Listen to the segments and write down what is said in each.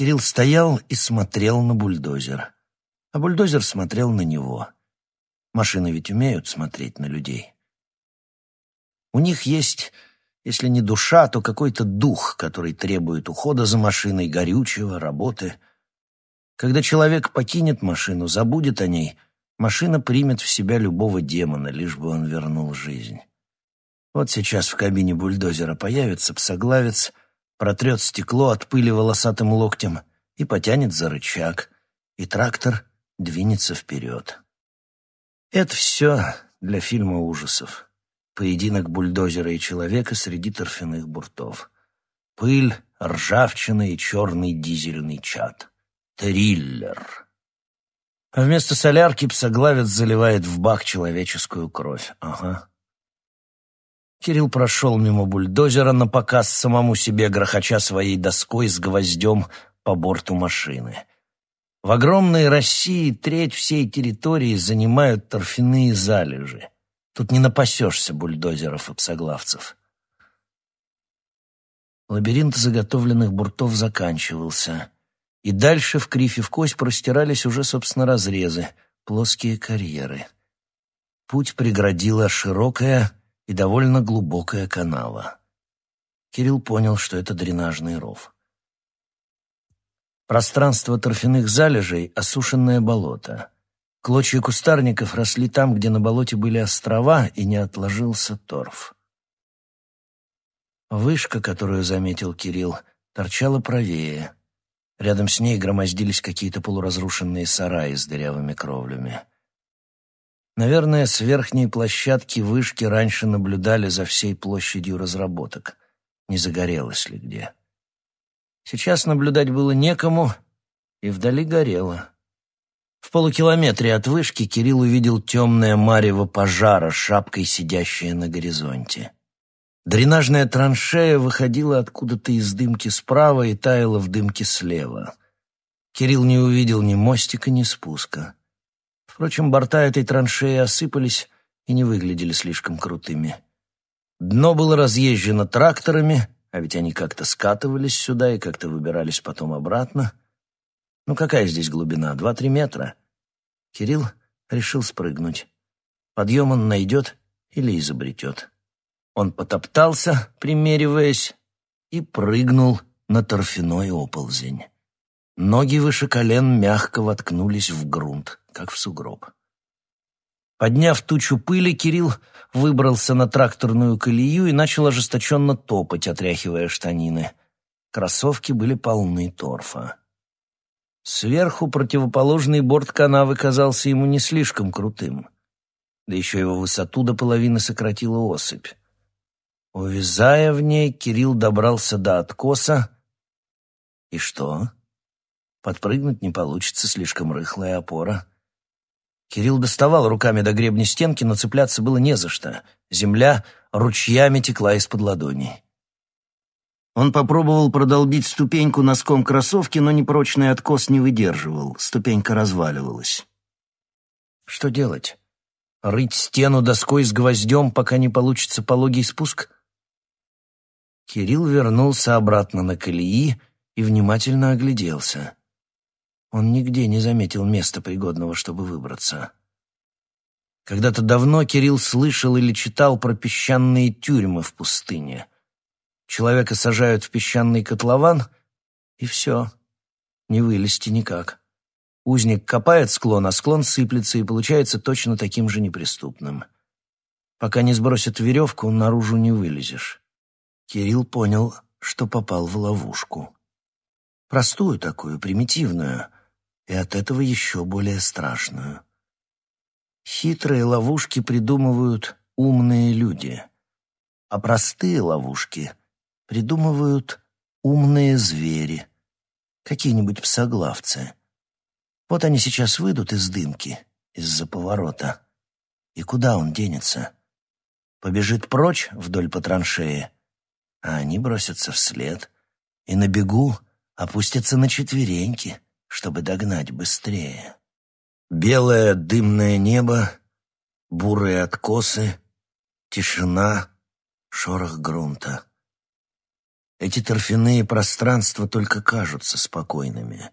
Кирилл стоял и смотрел на бульдозер, а бульдозер смотрел на него. Машины ведь умеют смотреть на людей. У них есть, если не душа, то какой-то дух, который требует ухода за машиной, горючего, работы. Когда человек покинет машину, забудет о ней, машина примет в себя любого демона, лишь бы он вернул жизнь. Вот сейчас в кабине бульдозера появится псоглавец, протрет стекло от пыли волосатым локтем и потянет за рычаг, и трактор двинется вперед. Это все для фильма ужасов. Поединок бульдозера и человека среди торфяных буртов. Пыль, ржавчина и черный дизельный чад. Триллер. А вместо солярки псоглавец заливает в бак человеческую кровь. Ага. Кирилл прошел мимо бульдозера на показ самому себе, грохоча своей доской с гвоздем по борту машины. В огромной России треть всей территории занимают торфяные залежи. Тут не напасешься бульдозеров и псоглавцев. Лабиринт заготовленных буртов заканчивался, и дальше в крифе в кость простирались уже, собственно, разрезы, плоские карьеры. Путь преградила широкая и довольно глубокая канава. Кирилл понял, что это дренажный ров. Пространство торфяных залежей — осушенное болото — Клочья кустарников росли там, где на болоте были острова, и не отложился торф. Вышка, которую заметил Кирилл, торчала правее. Рядом с ней громоздились какие-то полуразрушенные сараи с дырявыми кровлями. Наверное, с верхней площадки вышки раньше наблюдали за всей площадью разработок. Не загорелось ли где. Сейчас наблюдать было некому, и вдали горело. В полукилометре от вышки Кирилл увидел темное марево пожара, шапкой сидящее на горизонте. Дренажная траншея выходила откуда-то из дымки справа и таяла в дымке слева. Кирилл не увидел ни мостика, ни спуска. Впрочем, борта этой траншеи осыпались и не выглядели слишком крутыми. Дно было разъезжено тракторами, а ведь они как-то скатывались сюда и как-то выбирались потом обратно. Ну какая здесь глубина? Два-три метра. Кирилл решил спрыгнуть. Подъем он найдет или изобретет. Он потоптался, примериваясь, и прыгнул на торфяной оползень. Ноги выше колен мягко воткнулись в грунт, как в сугроб. Подняв тучу пыли, Кирилл выбрался на тракторную колею и начал ожесточенно топать, отряхивая штанины. Кроссовки были полны торфа. Сверху противоположный борт канавы казался ему не слишком крутым. Да еще его высоту до половины сократила осыпь. Увязая в ней, Кирилл добрался до откоса. И что? Подпрыгнуть не получится, слишком рыхлая опора. Кирилл доставал руками до гребня стенки, но цепляться было не за что. Земля ручьями текла из-под ладоней. Он попробовал продолбить ступеньку носком кроссовки, но непрочный откос не выдерживал, ступенька разваливалась. Что делать? Рыть стену доской с гвоздем, пока не получится пологий спуск? Кирилл вернулся обратно на колеи и внимательно огляделся. Он нигде не заметил места пригодного, чтобы выбраться. Когда-то давно Кирилл слышал или читал про песчаные тюрьмы в пустыне. Человека сажают в песчаный котлован, и все. Не вылезти никак. Узник копает склон, а склон сыплется и получается точно таким же неприступным. Пока не сбросят веревку, наружу не вылезешь. Кирилл понял, что попал в ловушку. Простую такую, примитивную, и от этого еще более страшную. Хитрые ловушки придумывают умные люди, а простые ловушки придумывают умные звери, какие-нибудь псоглавцы. Вот они сейчас выйдут из дымки, из-за поворота. И куда он денется? Побежит прочь вдоль по траншее, а они бросятся вслед и на бегу опустятся на четвереньки, чтобы догнать быстрее. Белое дымное небо, бурые откосы, тишина, шорох грунта. Эти торфяные пространства только кажутся спокойными,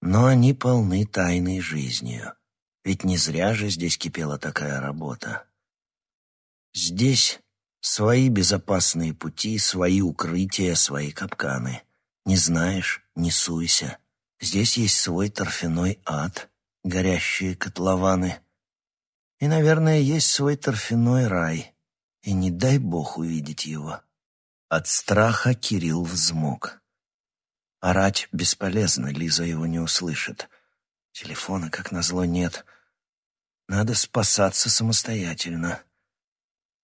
но они полны тайной жизнью. Ведь не зря же здесь кипела такая работа. Здесь свои безопасные пути, свои укрытия, свои капканы. Не знаешь — не суйся. Здесь есть свой торфяной ад, горящие котлованы. И, наверное, есть свой торфяной рай. И не дай бог увидеть его. От страха Кирилл взмок. Орать бесполезно, Лиза его не услышит. Телефона, как назло, нет. Надо спасаться самостоятельно.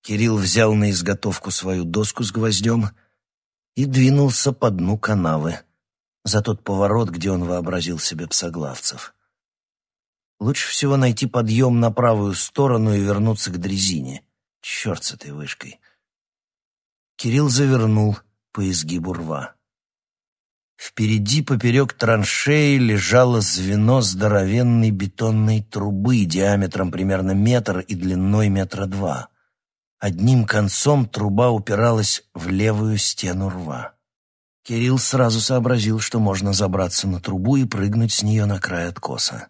Кирилл взял на изготовку свою доску с гвоздем и двинулся по дну канавы, за тот поворот, где он вообразил себе псоглавцев. Лучше всего найти подъем на правую сторону и вернуться к дрезине. Черт с этой вышкой. Кирилл завернул по изгибу рва. Впереди поперек траншеи лежало звено здоровенной бетонной трубы диаметром примерно метр и длиной метра два. Одним концом труба упиралась в левую стену рва. Кирилл сразу сообразил, что можно забраться на трубу и прыгнуть с нее на край откоса.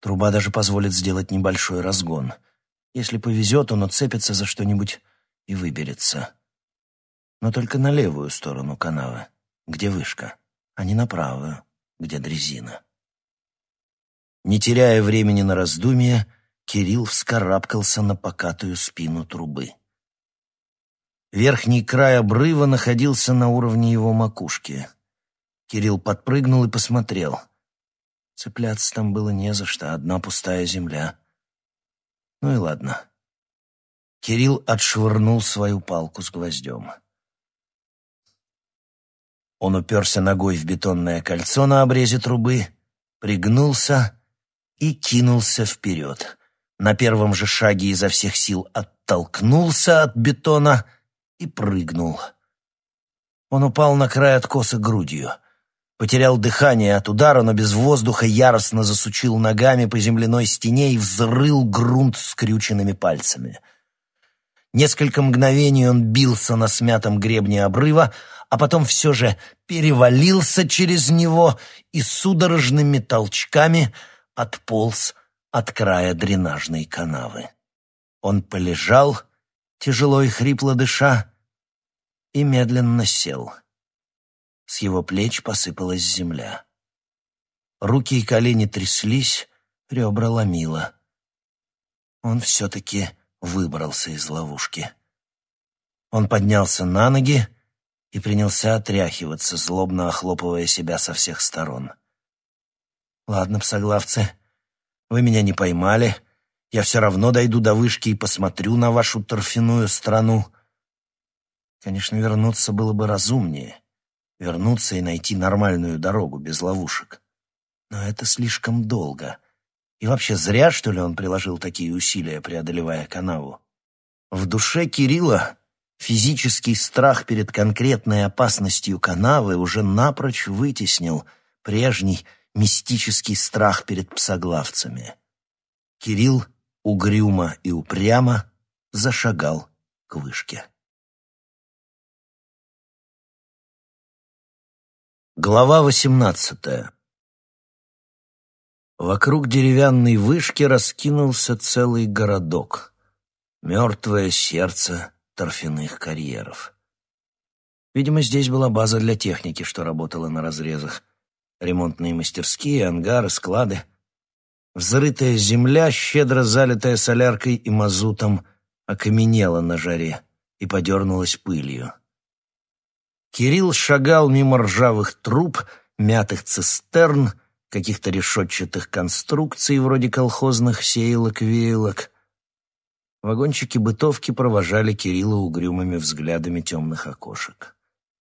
Труба даже позволит сделать небольшой разгон. Если повезет, он уцепится за что-нибудь и выберется но только на левую сторону канавы, где вышка, а не на правую, где дрезина. Не теряя времени на раздумья, Кирилл вскарабкался на покатую спину трубы. Верхний край обрыва находился на уровне его макушки. Кирилл подпрыгнул и посмотрел. Цепляться там было не за что, одна пустая земля. Ну и ладно. Кирилл отшвырнул свою палку с гвоздем. Он уперся ногой в бетонное кольцо на обрезе трубы, пригнулся и кинулся вперед. На первом же шаге изо всех сил оттолкнулся от бетона и прыгнул. Он упал на край откоса грудью. Потерял дыхание от удара, но без воздуха яростно засучил ногами по земляной стене и взрыл грунт скрюченными пальцами. Несколько мгновений он бился на смятом гребне обрыва, а потом все же перевалился через него и судорожными толчками отполз от края дренажной канавы. Он полежал, тяжело и хрипло дыша, и медленно сел. С его плеч посыпалась земля. Руки и колени тряслись, ребра ломило. Он все-таки выбрался из ловушки. Он поднялся на ноги, и принялся отряхиваться, злобно охлопывая себя со всех сторон. «Ладно, псоглавцы, вы меня не поймали. Я все равно дойду до вышки и посмотрю на вашу торфяную страну. Конечно, вернуться было бы разумнее. Вернуться и найти нормальную дорогу без ловушек. Но это слишком долго. И вообще зря, что ли, он приложил такие усилия, преодолевая канаву. В душе Кирилла Физический страх перед конкретной опасностью канавы уже напрочь вытеснил прежний мистический страх перед псоглавцами. Кирилл угрюмо и упрямо зашагал к вышке. Глава восемнадцатая Вокруг деревянной вышки раскинулся целый городок. Мертвое сердце торфяных карьеров. Видимо, здесь была база для техники, что работала на разрезах. Ремонтные мастерские, ангары, склады. Взрытая земля, щедро залитая соляркой и мазутом, окаменела на жаре и подернулась пылью. Кирилл шагал мимо ржавых труб, мятых цистерн, каких-то решетчатых конструкций вроде колхозных сеялок-веялок, Вагончики бытовки провожали Кирилла угрюмыми взглядами темных окошек.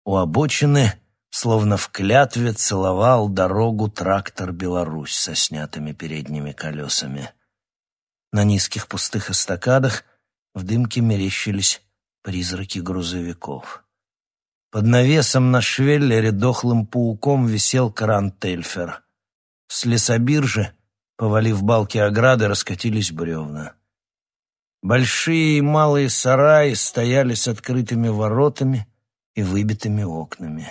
У обочины, словно в клятве, целовал дорогу трактор «Беларусь» со снятыми передними колесами. На низких пустых эстакадах в дымке мерещились призраки грузовиков. Под навесом на швеллере дохлым пауком висел кран Тельфер. С лесобиржи, повалив балки ограды, раскатились бревна. Большие и малые сараи стояли с открытыми воротами, и выбитыми окнами.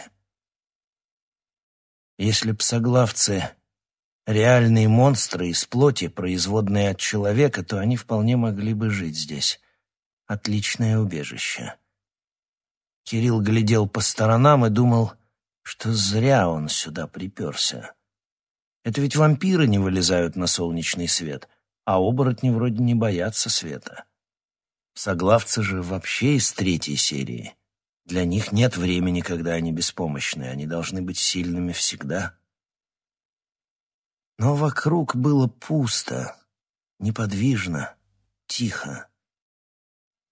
Если псоглавцы — реальные монстры из плоти, производные от человека, то они вполне могли бы жить здесь. Отличное убежище. Кирилл глядел по сторонам и думал, что зря он сюда приперся. Это ведь вампиры не вылезают на солнечный свет, а оборотни вроде не боятся света. Соглавцы же вообще из третьей серии. Для них нет времени, когда они беспомощны, они должны быть сильными всегда. Но вокруг было пусто, неподвижно, тихо.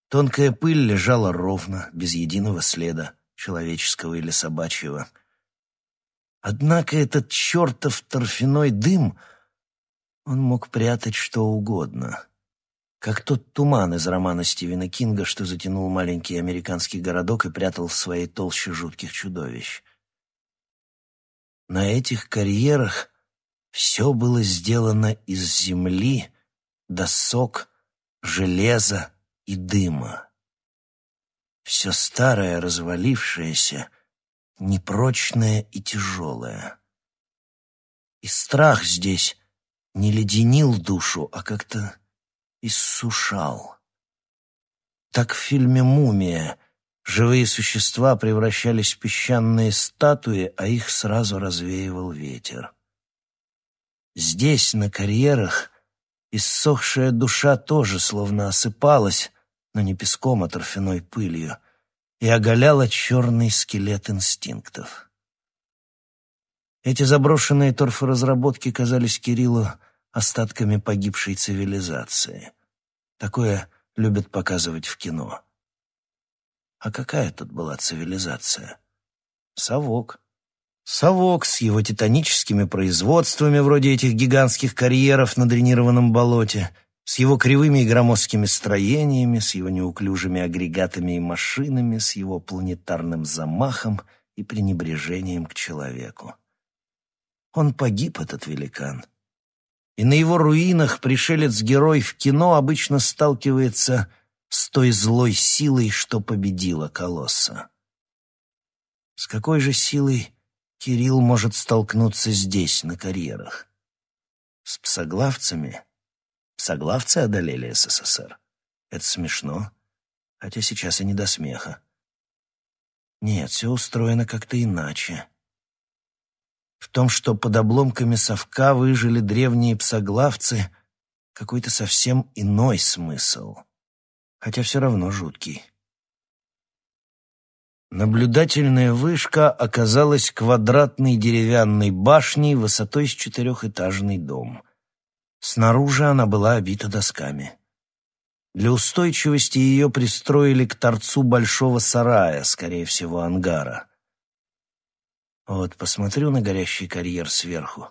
Тонкая пыль лежала ровно, без единого следа, человеческого или собачьего. Однако этот чертов торфяной дым, он мог прятать что угодно. Как тот туман из романа Стивена Кинга, что затянул маленький американский городок и прятал в своей толще жутких чудовищ. На этих карьерах все было сделано из земли, досок, железа, и дыма. Все старое, развалившееся, непрочное и тяжелое. И страх здесь не леденил душу, а как-то иссушал. Так в фильме «Мумия» живые существа превращались в песчаные статуи, а их сразу развеивал ветер. Здесь, на карьерах, иссохшая душа тоже словно осыпалась, но не песком, а торфяной пылью, и оголяла черный скелет инстинктов. Эти заброшенные торфоразработки казались Кириллу остатками погибшей цивилизации. Такое любят показывать в кино. А какая тут была цивилизация? Совок. Совок с его титаническими производствами, вроде этих гигантских карьеров на дренированном болоте — с его кривыми и громоздкими строениями, с его неуклюжими агрегатами и машинами, с его планетарным замахом и пренебрежением к человеку. Он погиб, этот великан. И на его руинах пришелец-герой в кино обычно сталкивается с той злой силой, что победила колосса. С какой же силой Кирилл может столкнуться здесь, на карьерах? С псоглавцами — Соглавцы одолели СССР. Это смешно, хотя сейчас и не до смеха. Нет, все устроено как-то иначе. В том, что под обломками совка выжили древние псоглавцы, какой-то совсем иной смысл, хотя все равно жуткий. Наблюдательная вышка оказалась квадратной деревянной башней высотой с четырехэтажный дом — Снаружи она была обита досками. Для устойчивости ее пристроили к торцу большого сарая, скорее всего, ангара. «Вот, посмотрю на горящий карьер сверху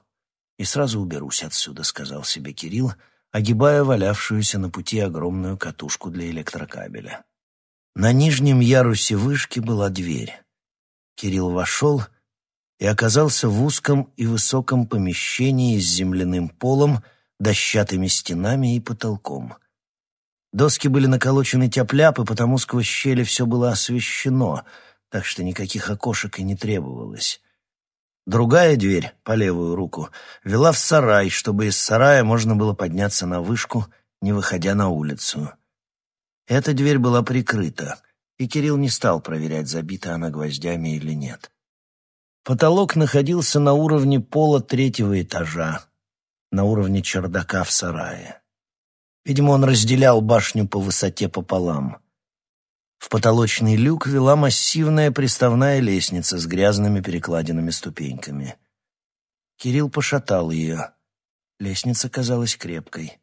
и сразу уберусь отсюда», — сказал себе Кирилл, огибая валявшуюся на пути огромную катушку для электрокабеля. На нижнем ярусе вышки была дверь. Кирилл вошел и оказался в узком и высоком помещении с земляным полом, дощатыми стенами и потолком. Доски были наколочены тяп-ляп, потому сквозь щели все было освещено, так что никаких окошек и не требовалось. Другая дверь, по левую руку, вела в сарай, чтобы из сарая можно было подняться на вышку, не выходя на улицу. Эта дверь была прикрыта, и Кирилл не стал проверять, забита она гвоздями или нет. Потолок находился на уровне пола третьего этажа, на уровне чердака в сарае. Видимо, он разделял башню по высоте пополам. Потолочный люк вела массивная приставная лестница с грязными перекладинами ступеньками. Кирилл пошатал ее. Лестница казалась крепкой.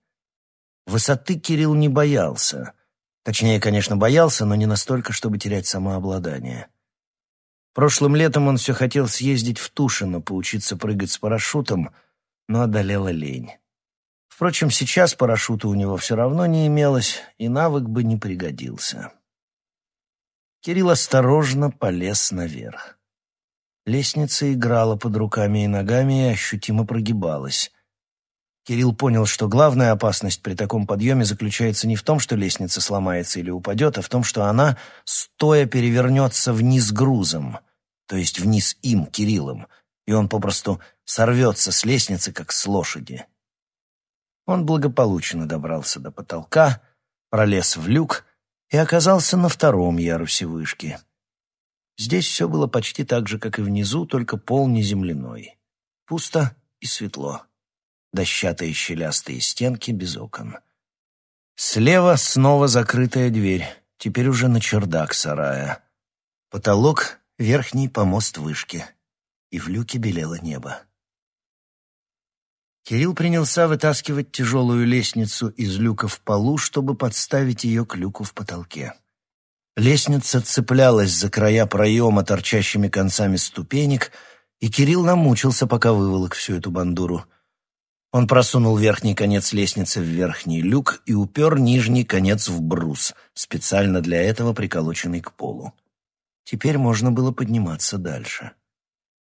Высоты Кирилл не боялся. Точнее, конечно, боялся, но не настолько, чтобы терять самообладание. Прошлым летом он все хотел съездить в Тушино, поучиться прыгать с парашютом — но одолела лень. Впрочем, сейчас парашюта у него все равно не имелось, и навык бы не пригодился. Кирилл осторожно полез наверх. Лестница играла под руками и ногами и ощутимо прогибалась. Кирилл понял, что главная опасность при таком подъеме заключается не в том, что лестница сломается или упадет, а в том, что она, стоя, перевернется вниз грузом, то есть вниз им, Кириллом, и он попросту сорвется с лестницы, как с лошади. Он благополучно добрался до потолка, пролез в люк и оказался на втором ярусе вышки. Здесь все было почти так же, как и внизу, только пол не земляной. Пусто и светло. Дощатые щелястые стенки без окон. Слева снова закрытая дверь, теперь уже на чердак сарая. Потолок — верхний помост вышки, и в люке белело небо. Кирилл принялся вытаскивать тяжелую лестницу из люка в полу, чтобы подставить ее к люку в потолке. Лестница цеплялась за края проема торчащими концами ступенек, и Кирилл намучился, пока выволок всю эту бандуру. Он просунул верхний конец лестницы в верхний люк и упер нижний конец в брус, специально для этого приколоченный к полу. Теперь можно было подниматься дальше.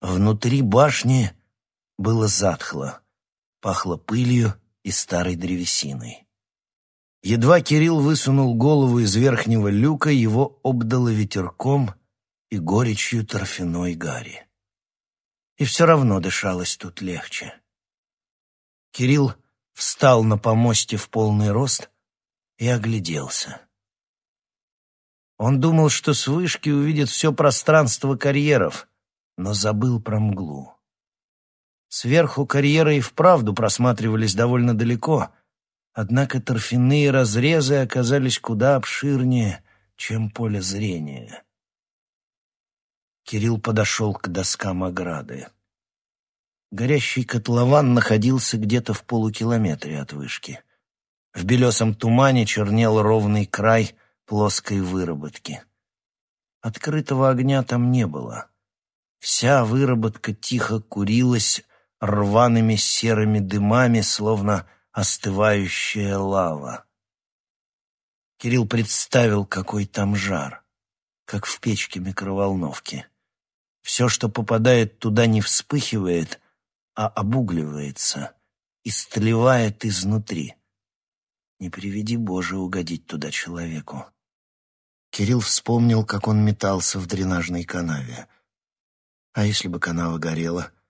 Внутри башни было затхло пахло пылью и старой древесиной. Едва Кирилл высунул голову из верхнего люка, его обдало ветерком и горечью торфяной гари. И все равно дышалось тут легче. Кирилл встал на помосте в полный рост и огляделся. Он думал, что с вышки увидит все пространство карьеров, но забыл про мглу. Сверху карьеры и вправду просматривались довольно далеко, однако торфяные разрезы оказались куда обширнее, чем поле зрения. Кирилл подошел к доскам ограды. Горящий котлован находился где-то в полукилометре от вышки. В белесом тумане чернел ровный край плоской выработки. Открытого огня там не было. Вся выработка тихо курилась рваными серыми дымами, словно остывающая лава. Кирилл представил, какой там жар, как в печке микроволновки. Все, что попадает туда, не вспыхивает, а обугливается, истлевает изнутри. Не приведи Боже угодить туда человеку. Кирилл вспомнил, как он метался в дренажной канаве. А если бы канава горела —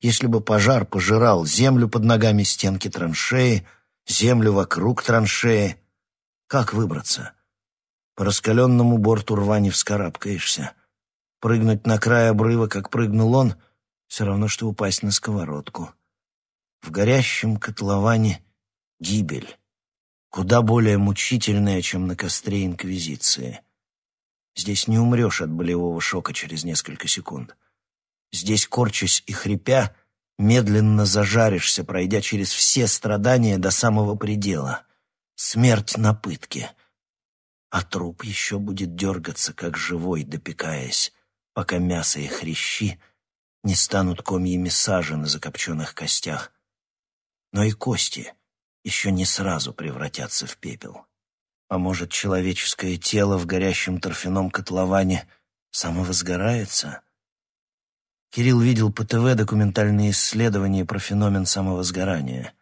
если бы пожар пожирал землю под ногами стенки траншеи, землю вокруг траншеи, как выбраться? По раскаленному борту рва не вскарабкаешься. Прыгнуть на край обрыва, как прыгнул он, все равно, что упасть на сковородку. В горящем котловане гибель, куда более мучительная, чем на костре Инквизиции. Здесь не умрешь от болевого шока через несколько секунд. Здесь, корчась и хрипя, медленно зажаришься, пройдя через все страдания до самого предела. Смерть на пытке. А труп еще будет дергаться, как живой, допекаясь, пока мясо и хрящи не станут комьями сажи на закопченных костях. Но и кости еще не сразу превратятся в пепел. А может, человеческое тело в горящем торфяном котловане самовозгорается — Кирилл видел по ТВ документальные исследования про феномен самовозгорания.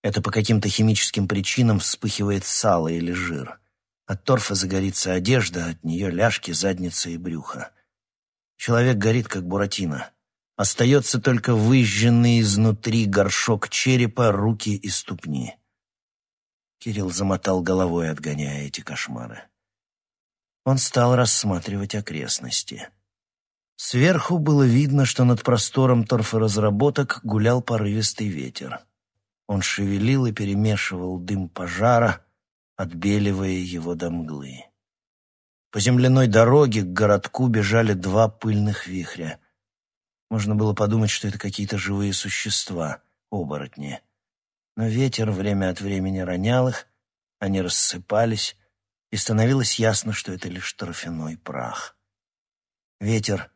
Это по каким-то химическим причинам вспыхивает сало или жир. От торфа загорится одежда, от нее ляжки, задница и брюхо. Человек горит, как буратино. Остается только выжженный изнутри горшок черепа, руки и ступни. Кирилл замотал головой, отгоняя эти кошмары. Он стал рассматривать окрестности. Сверху было видно, что над простором торфоразработок гулял порывистый ветер. Он шевелил и перемешивал дым пожара, отбеливая его до мглы. По земляной дороге к городку бежали два пыльных вихря. Можно было подумать, что это какие-то живые существа, оборотни. Но ветер время от времени ронял их, они рассыпались, и становилось ясно, что это лишь торфяной прах. Ветер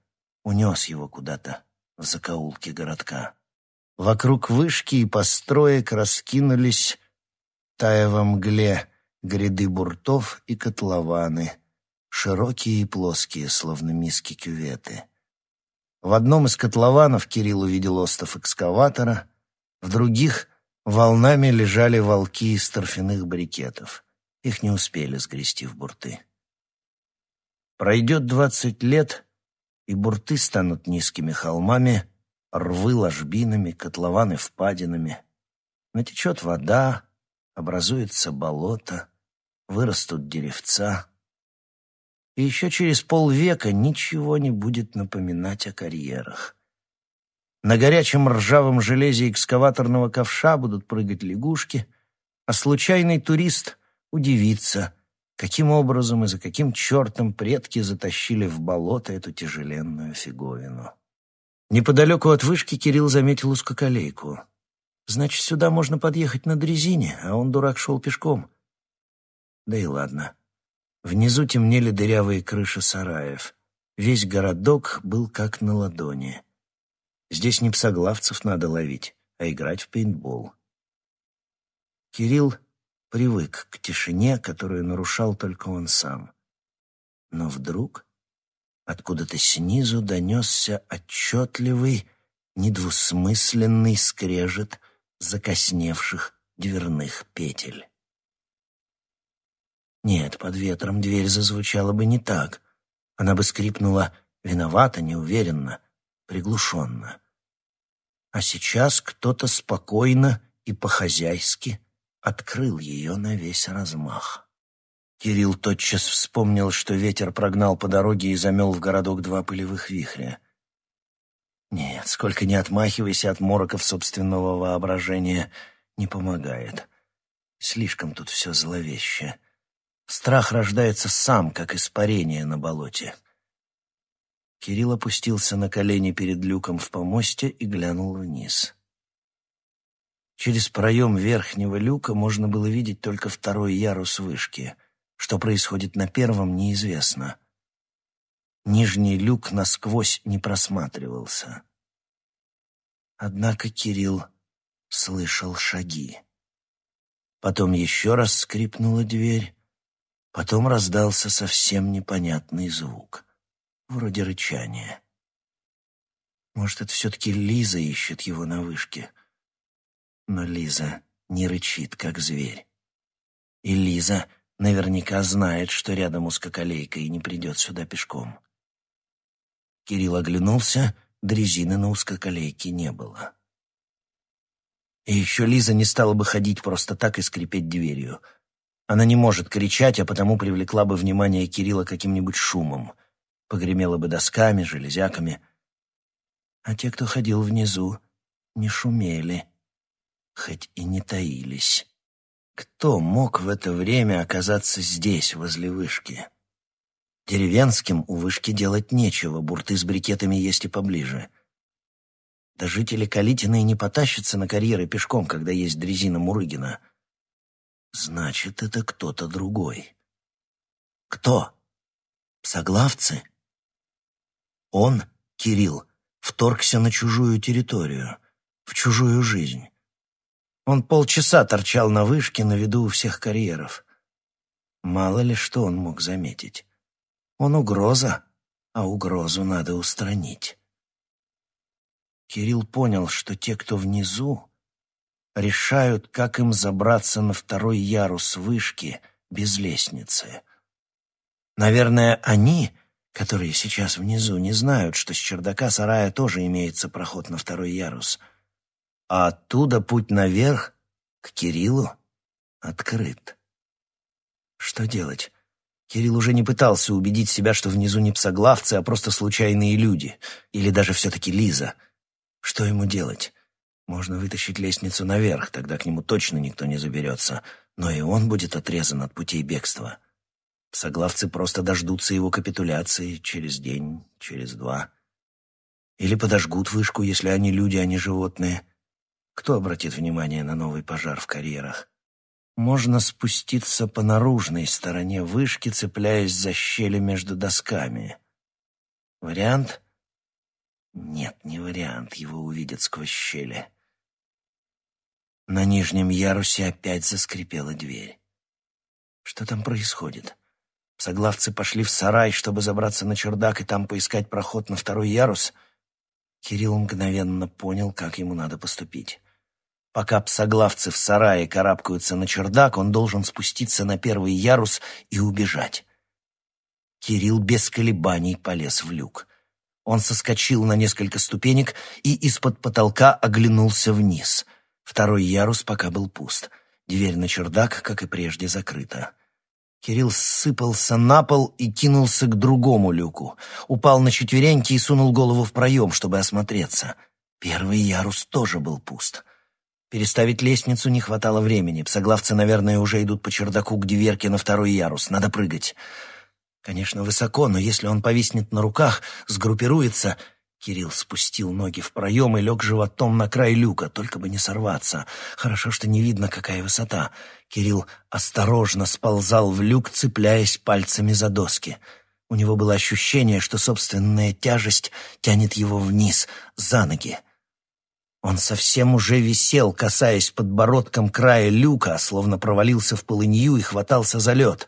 унес его куда-то в закоулке городка. Вокруг вышки и построек раскинулись, тая во мгле, гряды буртов и котлованы, широкие и плоские, словно миски кюветы. В одном из котлованов Кирилл увидел остов экскаватора, в других Волнами лежали волки из торфяных брикетов. Их не успели сгрести в бурты. Пройдет двадцать лет, и бурты станут низкими холмами, рвы ложбинами, котлованы впадинами. Натечет вода, образуется болото, вырастут деревца. И еще через полвека ничего не будет напоминать о карьерах. На горячем ржавом железе экскаваторного ковша будут прыгать лягушки, а случайный турист удивится, каким образом и за каким чертом предки затащили в болото эту тяжеленную фиговину. Неподалеку от вышки Кирилл заметил узкоколейку. Значит, сюда можно подъехать на дрезине, а он, дурак, шел пешком. Да и ладно. Внизу темнели дырявые крыши сараев. Весь городок был как на ладони. Здесь не псоглавцев надо ловить, а играть в пейнтбол. Кирилл привык к тишине, которую нарушал только он сам. Но вдруг откуда-то снизу донесся отчетливый, недвусмысленный скрежет закосневших дверных петель. Нет, под ветром дверь зазвучала бы не так. Она бы скрипнула виновато, неуверенно, приглушенно. А сейчас кто-то спокойно и по-хозяйски открыл ее на весь размах. Кирилл тотчас вспомнил, что ветер прогнал по дороге и замел в городок два пылевых вихря. Нет, сколько не отмахивайся от мороков собственного воображения, не помогает. Слишком тут все зловеще. Страх рождается сам, как испарение на болоте. Кирилл опустился на колени перед люком в помосте и глянул вниз. Через проем верхнего люка можно было видеть только второй ярус вышки. Что происходит на первом, неизвестно. Нижний люк насквозь не просматривался. Однако Кирилл слышал шаги. Потом еще раз скрипнула дверь, потом раздался совсем непонятный звук, вроде рычания. Может, это все-таки Лиза ищет его на вышке — но Лиза не рычит, как зверь. И Лиза наверняка знает, что рядом узкоколейка и не придет сюда пешком. Кирилл оглянулся, дрезины на узкоколейке не было. И еще Лиза не стала бы ходить просто так и скрипеть дверью. Она не может кричать, а потому привлекла бы внимание Кирилла каким-нибудь шумом. Погремела бы досками, железяками. А те, кто ходил внизу, не шумели хоть и не таились. Кто мог в это время оказаться здесь, возле вышки? Деревенским у вышки делать нечего, бурты с брикетами есть и поближе. Да жители Калитина и не потащатся на карьеры пешком, когда есть дрезина Мурыгина. Значит, это кто-то другой. Кто? Соглавцы? Он, Кирилл, вторгся на чужую территорию, в чужую жизнь. Он полчаса торчал на вышке на виду у всех карьеров. Мало ли что он мог заметить. Он угроза, а угрозу надо устранить. Кирилл понял, что те, кто внизу, решают, как им забраться на второй ярус вышки без лестницы. Наверное, они, которые сейчас внизу, не знают, что с чердака сарая тоже имеется проход на второй ярус — а оттуда путь наверх, к Кириллу, открыт. Что делать? Кирилл уже не пытался убедить себя, что внизу не псоглавцы, а просто случайные люди, или даже все-таки Лиза. Что ему делать? Можно вытащить лестницу наверх, тогда к нему точно никто не заберется, но и он будет отрезан от путей бегства. Псоглавцы просто дождутся его капитуляции через день, через два. Или подожгут вышку, если они люди, а не животные. Кто обратит внимание на новый пожар в карьерах? Можно спуститься по наружной стороне вышки, цепляясь за щели между досками. Вариант? Нет, не вариант, его увидят сквозь щели. На нижнем ярусе опять заскрипела дверь. Что там происходит? Соглавцы пошли в сарай, чтобы забраться на чердак и там поискать проход на второй ярус. Кирилл мгновенно понял, как ему надо поступить. Пока псоглавцы в сарае карабкаются на чердак, он должен спуститься на первый ярус и убежать. Кирилл без колебаний полез в люк. Он соскочил на несколько ступенек и из-под потолка оглянулся вниз. Второй ярус пока был пуст. Дверь на чердак, как и прежде, закрыта. Кирилл сыпался на пол и кинулся к другому люку. Упал на четвереньки и сунул голову в проем, чтобы осмотреться. Первый ярус тоже был пуст. Переставить лестницу не хватало времени. Псоглавцы, наверное, уже идут по чердаку к дверке на второй ярус. Надо прыгать. Конечно, высоко, но если он повиснет на руках, сгруппируется... Кирилл спустил ноги в проем и лег животом на край люка, только бы не сорваться. Хорошо, что не видно, какая высота. Кирилл осторожно сползал в люк, цепляясь пальцами за доски. У него было ощущение, что собственная тяжесть тянет его вниз, за ноги. Он совсем уже висел, касаясь подбородком края люка, словно провалился в полынью и хватался за лед.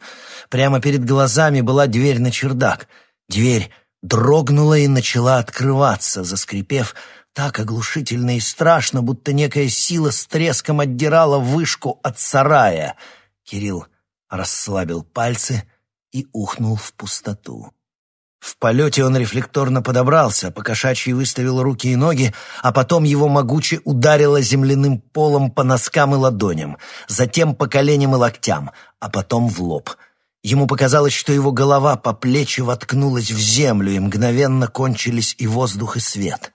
Прямо перед глазами была дверь на чердак. Дверь дрогнула и начала открываться, заскрипев так оглушительно и страшно, будто некая сила с треском отдирала вышку от сарая. Кирилл расслабил пальцы и ухнул в пустоту. В полете он рефлекторно подобрался, покошачьи выставил руки и ноги, а потом его могуче ударило земляным полом по носкам и ладоням, затем по коленям и локтям, а потом в лоб. Ему показалось, что его голова по плечи воткнулась в землю, и мгновенно кончились и воздух, и свет.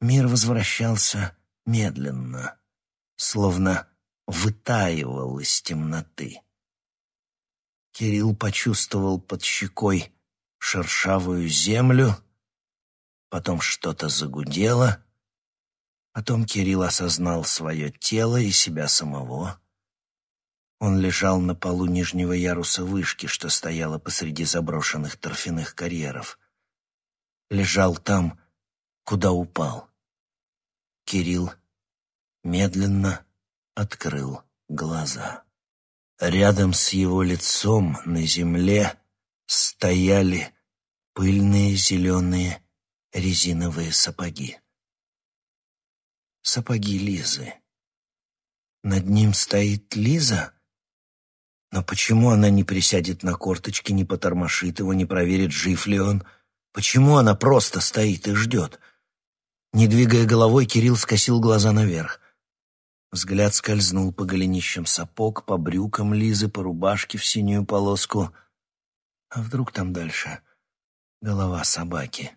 Мир возвращался медленно, словно вытаивал из темноты. Кирилл почувствовал под щекой шершавую землю, потом что-то загудело, потом Кирилл осознал свое тело и себя самого. Он лежал на полу нижнего яруса вышки, что стояла посреди заброшенных торфяных карьеров. Лежал там, куда упал. Кирилл медленно открыл глаза. Рядом с его лицом на земле стояли пыльные зеленые резиновые сапоги. Сапоги Лизы. Над ним стоит Лиза? Но почему она не присядет на корточки, не потормошит его, не проверит, жив ли он? Почему она просто стоит и ждет? Не двигая головой, Кирилл скосил глаза наверх. Взгляд скользнул по голенищам сапог, по брюкам Лизы, по рубашке в синюю полоску. А вдруг там дальше голова собаки?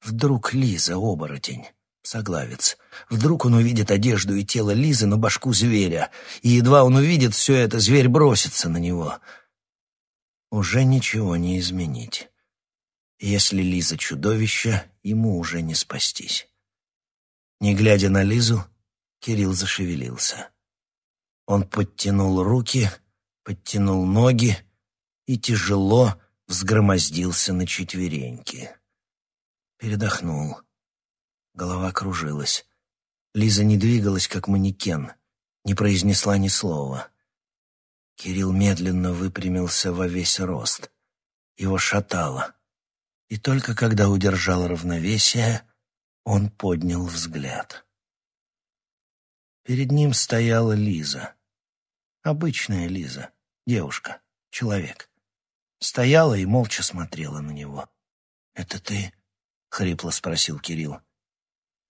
Вдруг Лиза — оборотень, соглавец. Вдруг он увидит одежду и тело Лизы, но башку зверя, и едва он увидит все это, зверь бросится на него. Уже ничего не изменить. Если Лиза чудовище, ему уже не спастись. Не глядя на Лизу, Кирилл зашевелился. Он подтянул руки, подтянул ноги и тяжело взгромоздился на четвереньки. Передохнул. Голова кружилась. Лиза не двигалась, как манекен, не произнесла ни слова. Кирилл медленно выпрямился во весь рост. Его шатало. И только когда удержал равновесие, он поднял взгляд. Перед ним стояла Лиза. Обычная Лиза, девушка, человек. Стояла и молча смотрела на него. «Это ты?» — хрипло спросил Кирилл.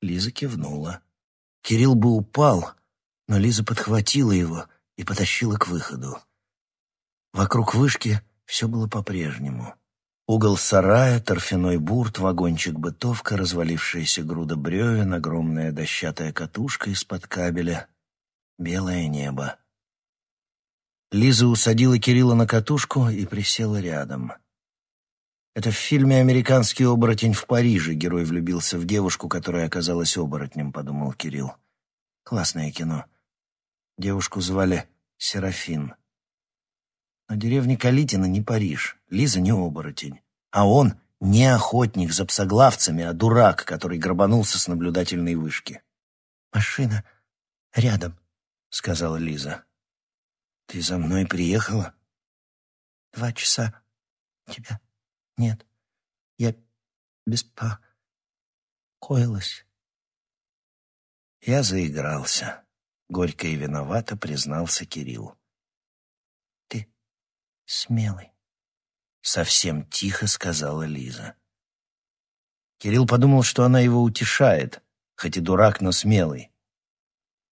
Лиза кивнула. Кирилл бы упал, но Лиза подхватила его и потащила к выходу. Вокруг вышки все было по-прежнему. Угол сарая, торфяной бурт, вагончик-бытовка, развалившаяся груда бревен, огромная дощатая катушка из-под кабеля, белое небо. Лиза усадила Кирилла на катушку и присела рядом. Это в фильме «Американский оборотень в Париже» герой влюбился в девушку, которая оказалась оборотнем, подумал Кирилл. Классное кино. Девушку звали Серафин. Но деревня Калитина не Париж, Лиза не оборотень. А он не охотник за псоглавцами, а дурак, который грабанулся с наблюдательной вышки. «Машина рядом», — сказала Лиза. «Ты за мной приехала?» «Два часа. Тебя нет. Я беспокоилась». Я заигрался. Горько и виновато признался Кирилл. Смелый. Совсем тихо сказала Лиза. Кирилл подумал, что она его утешает, хоть и дурак, но смелый.